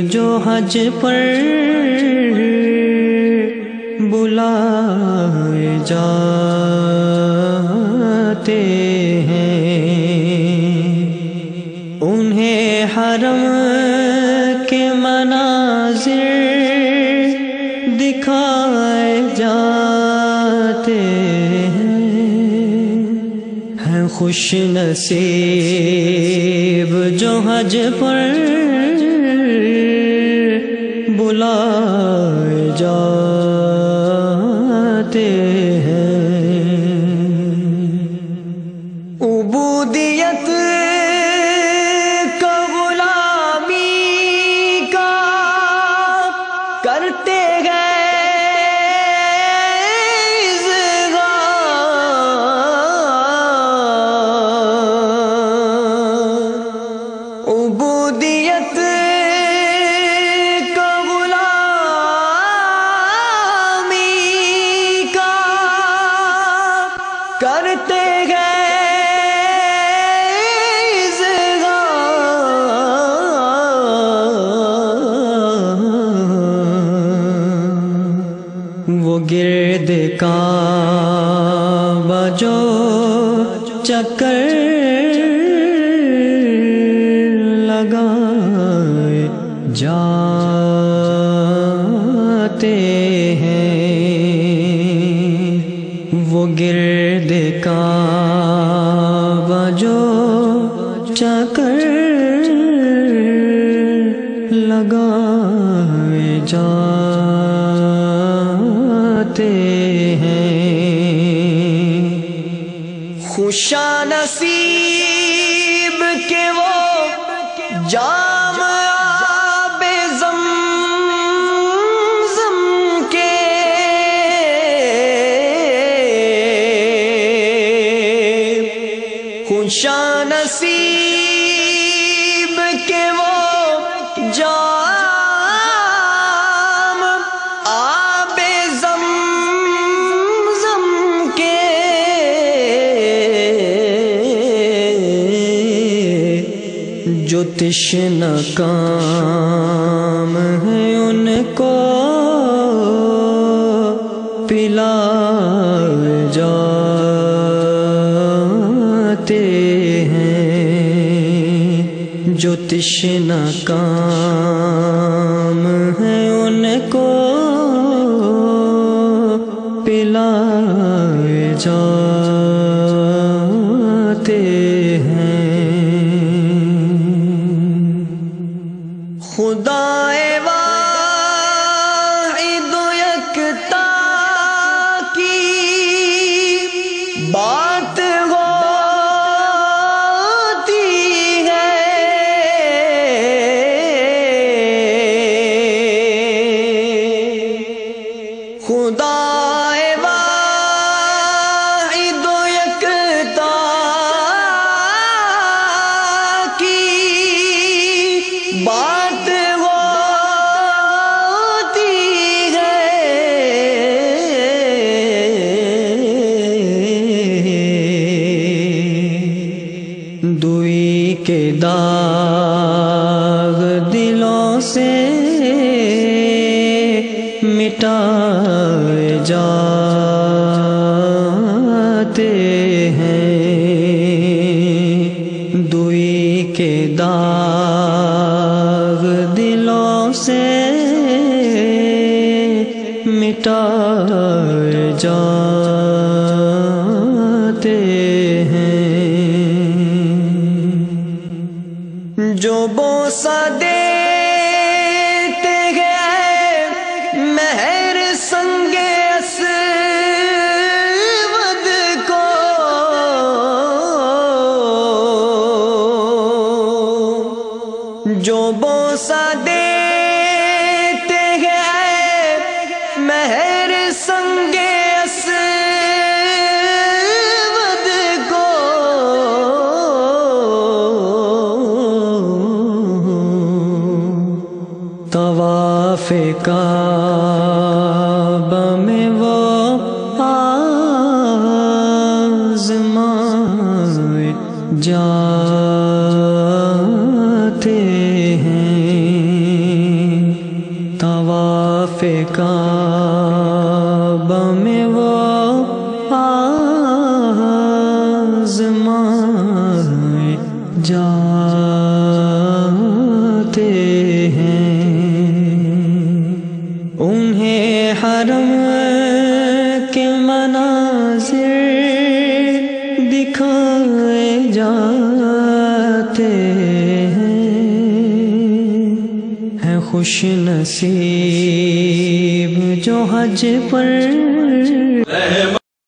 جو حج پر بلائے جاتے ہیں۔ انہیں حرم کے مناظر دکھائے جاتے ہیں خوش نصیب جو حج پر بلائے جاتے ہیں۔ عبودیت کعبہ جو چکر لگائے جاتے ہیں۔ وہ گرد کعبہ جو چکر لگائے جاتے خوشا نصیب کے وہ جام آب زمزم کے خوشا نصیب جو تشن کام ہے ان کو پلا جاتے ہیں۔ جو تشن کام ہے ان کو پلا جاتے خدا واحد و یکتا کی بات ہوتی ہے۔ خدا دوئی کے داغ دلوں سے مٹائے جاتے ہیں۔ دوئی کے داغ دلوں سے مٹائے جاتے جو بوسا دیتے گئے مہر سنگ اسود کو۔ جو بوسا دیتے گئے مہر سنگ طواف کعبہ میں وہ آزمائے جاتے ہیں۔ طواف کعبہ میں وہ آزمائے جاتے حرم کے مناظر دکھائے جاتے ہیں خوش نصیب جو حج پر